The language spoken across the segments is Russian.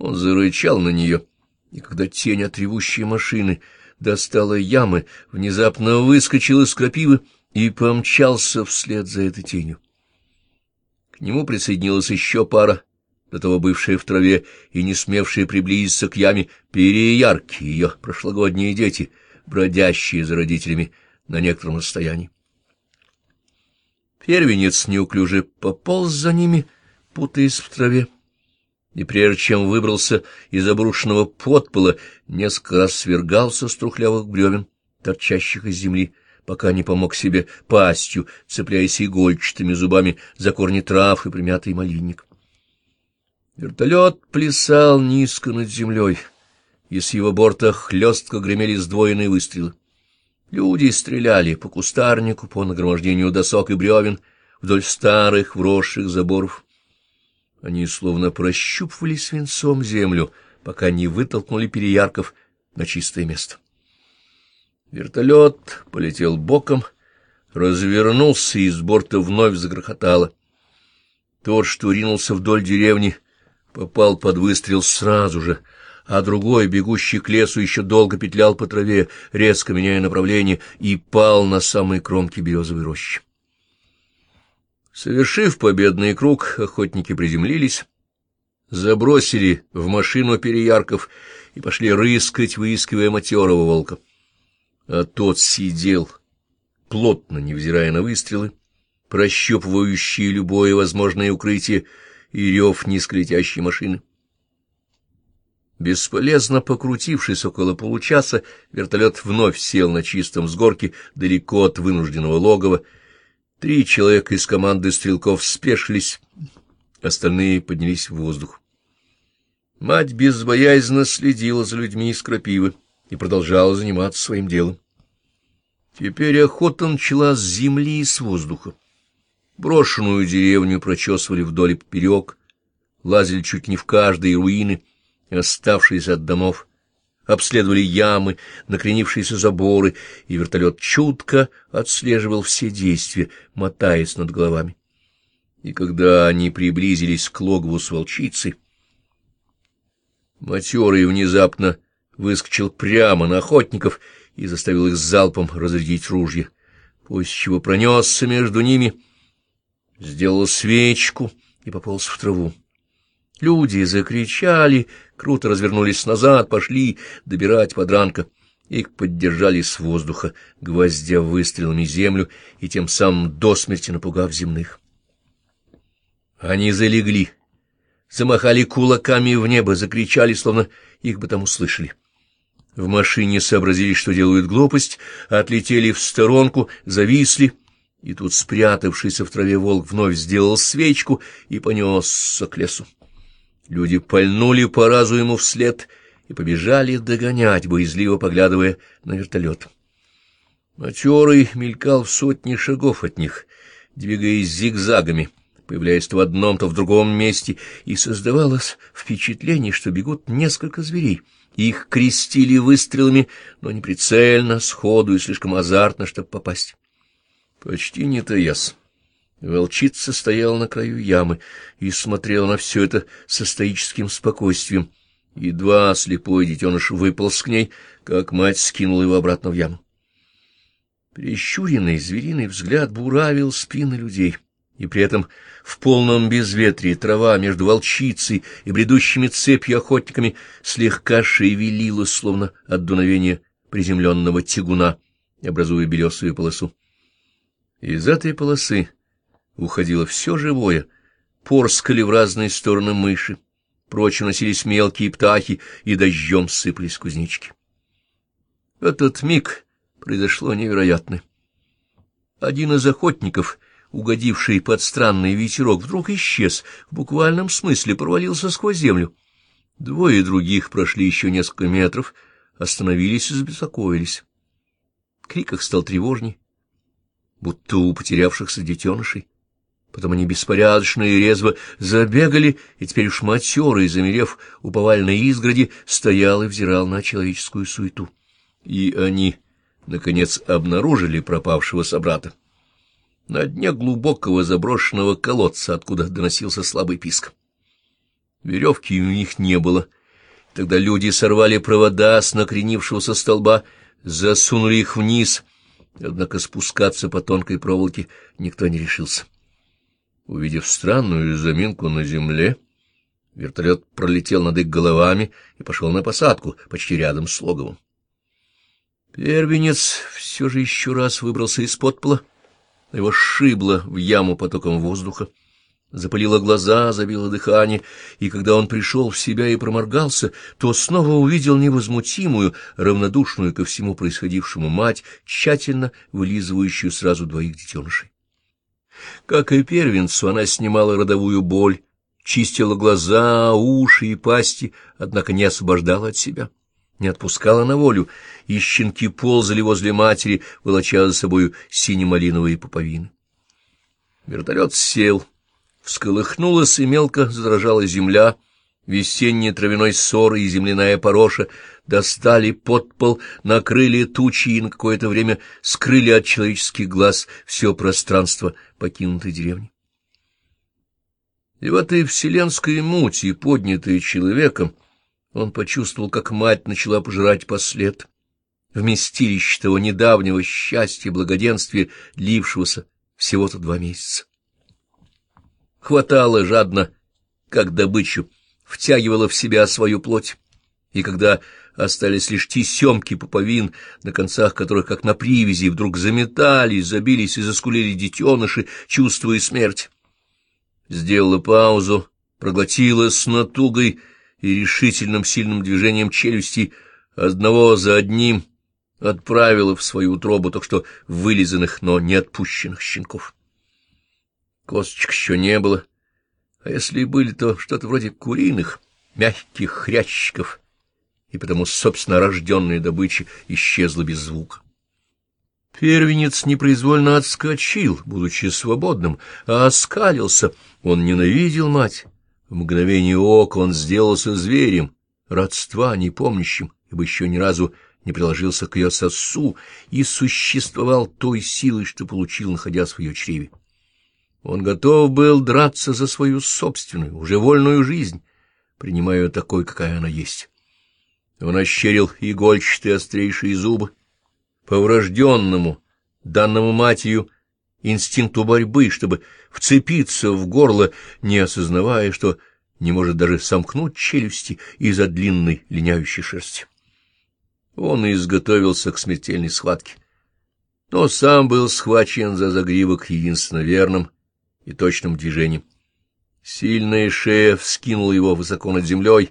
Он зарычал на нее, и когда тень от ревущей машины достала ямы, внезапно выскочил из крапивы и помчался вслед за этой тенью. К нему присоединилась еще пара, до того бывшая в траве и не смевшая приблизиться к яме, переярки ее прошлогодние дети, бродящие за родителями на некотором расстоянии. Первенец неуклюже пополз за ними, путаясь в траве, и прежде чем выбрался из обрушенного подпола, несколько раз свергался с трухлявых бревен, торчащих из земли, пока не помог себе пастью, цепляясь игольчатыми зубами за корни трав и примятый малинник. Вертолет плясал низко над землей, и с его борта хлестко гремели сдвоенные выстрелы. Люди стреляли по кустарнику, по нагромождению досок и бревен, вдоль старых вросших заборов. Они словно прощупывали свинцом землю, пока не вытолкнули переярков на чистое место. Вертолет полетел боком, развернулся и с борта вновь загрохотало. Тот, что ринулся вдоль деревни, попал под выстрел сразу же, а другой, бегущий к лесу, еще долго петлял по траве, резко меняя направление, и пал на самой кромке березовой рощи. Совершив победный круг, охотники приземлились, забросили в машину переярков и пошли рыскать, выискивая матерого волка. А тот сидел, плотно невзирая на выстрелы, прощупывающие любое возможное укрытие и рев низколетящей машины. Бесполезно покрутившись около получаса, вертолет вновь сел на чистом взгорке далеко от вынужденного логова. Три человека из команды стрелков спешились, остальные поднялись в воздух. Мать безбоязненно следила за людьми из крапивы и продолжала заниматься своим делом. Теперь охота начала с земли и с воздуха. Брошенную деревню прочесывали вдоль и поперек, лазили чуть не в каждые руины — оставшиеся от домов, обследовали ямы, накренившиеся заборы, и вертолет чутко отслеживал все действия, мотаясь над головами. И когда они приблизились к логову с волчицей, матерый внезапно выскочил прямо на охотников и заставил их залпом разрядить ружья, после чего пронесся между ними, сделал свечку и пополз в траву. Люди закричали, круто развернулись назад, пошли добирать подранка. Их поддержали с воздуха, гвоздя выстрелами землю и тем самым до смерти напугав земных. Они залегли, замахали кулаками в небо, закричали, словно их бы там услышали. В машине сообразили, что делают глупость, отлетели в сторонку, зависли, и тут спрятавшийся в траве волк вновь сделал свечку и понесся к лесу. Люди пальнули по разу ему вслед и побежали догонять, боязливо поглядывая на вертолет. Матерый мелькал в сотни шагов от них, двигаясь зигзагами, появляясь то в одном, то в другом месте, и создавалось впечатление, что бегут несколько зверей. Их крестили выстрелами, но не прицельно, сходу и слишком азартно, чтобы попасть. Почти не таясь. Волчица стояла на краю ямы и смотрела на все это со стоическим спокойствием. Едва слепой детеныш выполз к ней, как мать скинула его обратно в яму. Прищуренный звериный взгляд буравил спины людей, и при этом в полном безветрии трава между волчицей и бредущими цепью охотниками слегка шевелила, словно от дуновения приземленного тягуна, образуя белесую полосу. Из этой полосы уходило все живое, порскали в разные стороны мыши, прочь носились мелкие птахи и дождем сыпались кузнечки. В этот миг произошло невероятное. Один из охотников, угодивший под странный ветерок, вдруг исчез, в буквальном смысле провалился сквозь землю. Двое других прошли еще несколько метров, остановились и забеспокоились. Крик их стал тревожней, будто у потерявшихся детенышей. Потом они беспорядочно и резво забегали, и теперь уж матерый, замерев у повальной изгороди, стоял и взирал на человеческую суету. И они, наконец, обнаружили пропавшего собрата. На дне глубокого заброшенного колодца, откуда доносился слабый писк. Веревки у них не было. Тогда люди сорвали провода с накренившегося столба, засунули их вниз, однако спускаться по тонкой проволоке никто не решился. Увидев странную заминку на земле, вертолет пролетел над их головами и пошел на посадку, почти рядом с логовом. Первенец все же еще раз выбрался из-под пола, его шибло в яму потоком воздуха, запылило глаза, забило дыхание, и когда он пришел в себя и проморгался, то снова увидел невозмутимую, равнодушную ко всему происходившему мать, тщательно вылизывающую сразу двоих детенышей. Как и первенцу, она снимала родовую боль, чистила глаза, уши и пасти, однако не освобождала от себя, не отпускала на волю, и щенки ползали возле матери, волоча за собою сине-малиновые пуповины. Вертолет сел, всколыхнулась и мелко задрожала земля, весенний травяной ссор и земляная пороша достали под пол, накрыли тучи и на какое-то время скрыли от человеческих глаз все пространство покинутой деревни. И в этой вселенской мути, поднятой человеком, он почувствовал, как мать начала пожирать послед, вместилище того недавнего счастья и благоденствия, лившегося всего-то два месяца. Хватало жадно, как добычу, втягивала в себя свою плоть, и когда остались лишь тесемки пуповин, на концах которых, как на привязи, вдруг заметались, забились и заскулили детеныши, чувствуя смерть сделала паузу, проглотила с натугой и решительным сильным движением челюсти одного за одним отправила в свою утробу так что вылизанных, но не отпущенных щенков. Косточек еще не было, а если и были, то что-то вроде куриных, мягких хрящиков, и потому собственно рожденная добыча исчезла без звука. Первенец непроизвольно отскочил, будучи свободным, а оскалился. Он ненавидел мать. В мгновение ока он сделался зверем, родства непомнящим, ибо еще ни разу не приложился к ее сосу и существовал той силой, что получил, находясь в ее чреве. Он готов был драться за свою собственную, уже вольную жизнь, принимая ее такой, какая она есть. Он ощерил игольчатые острейшие зубы, по врожденному, данному матерью, инстинкту борьбы, чтобы вцепиться в горло, не осознавая, что не может даже сомкнуть челюсти из-за длинной линяющей шерсти. Он изготовился к смертельной схватке, но сам был схвачен за загривок единственно верным и точным движением. Сильная шея вскинула его высоко над землей,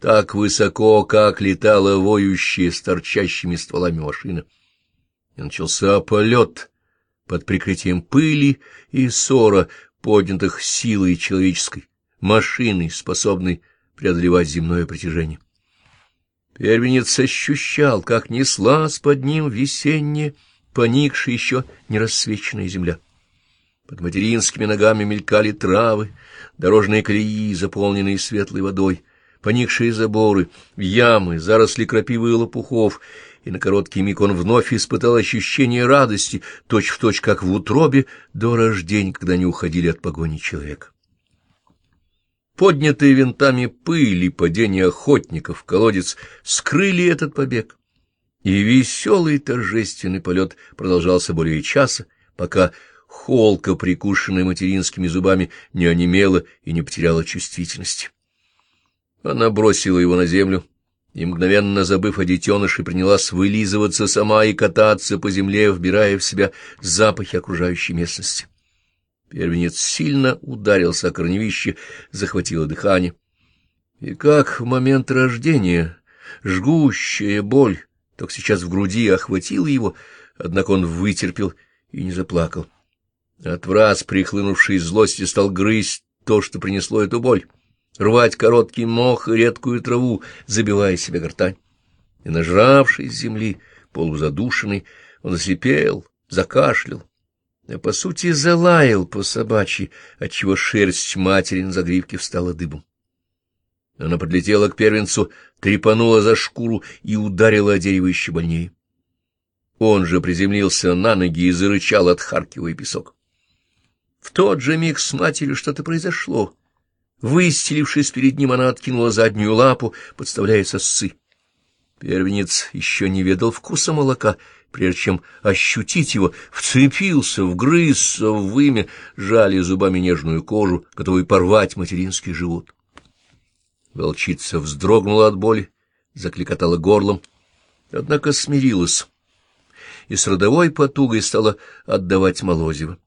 так высоко, как летала воющая с торчащими стволами машина и начался полет под прикрытием пыли и ссора, поднятых силой человеческой, машиной, способной преодолевать земное притяжение. Первенец ощущал, как неслась под ним весенняя, поникшая еще не рассвеченная земля. Под материнскими ногами мелькали травы, дорожные колеи, заполненные светлой водой, поникшие заборы, ямы, заросли крапивы и лопухов — и на короткий миг он вновь испытал ощущение радости, точь-в-точь, точь, как в утробе до рождения, когда они уходили от погони человека. Поднятые винтами пыль и падение охотников в колодец скрыли этот побег, и веселый торжественный полет продолжался более часа, пока холка, прикушенная материнскими зубами, не онемела и не потеряла чувствительности. Она бросила его на землю, и, мгновенно забыв о детеныше, принялась вылизываться сама и кататься по земле, вбирая в себя запахи окружающей местности. Первенец сильно ударился о корневище, захватило дыхание. И как в момент рождения жгущая боль, только сейчас в груди охватила его, однако он вытерпел и не заплакал. От враз прихлынувшей злости стал грызть то, что принесло эту боль рвать короткий мох и редкую траву, забивая себе гортань. И, нажравшись земли, полузадушенный, он ослепел, закашлял, а, по сути, залаял по собачьи, отчего шерсть матери на загривке встала дыбом. Она подлетела к первенцу, трепанула за шкуру и ударила о дерево еще больнее. Он же приземлился на ноги и зарычал, отхаркивая песок. В тот же миг с матерью что-то произошло. Выстелившись перед ним, она откинула заднюю лапу, подставляя сосцы. Первенец еще не ведал вкуса молока, прежде чем ощутить его, вцепился, вгрызся в вымя, жали зубами нежную кожу, готовый порвать материнский живот. Волчица вздрогнула от боли, закликотала горлом, однако смирилась и с родовой потугой стала отдавать молозиво.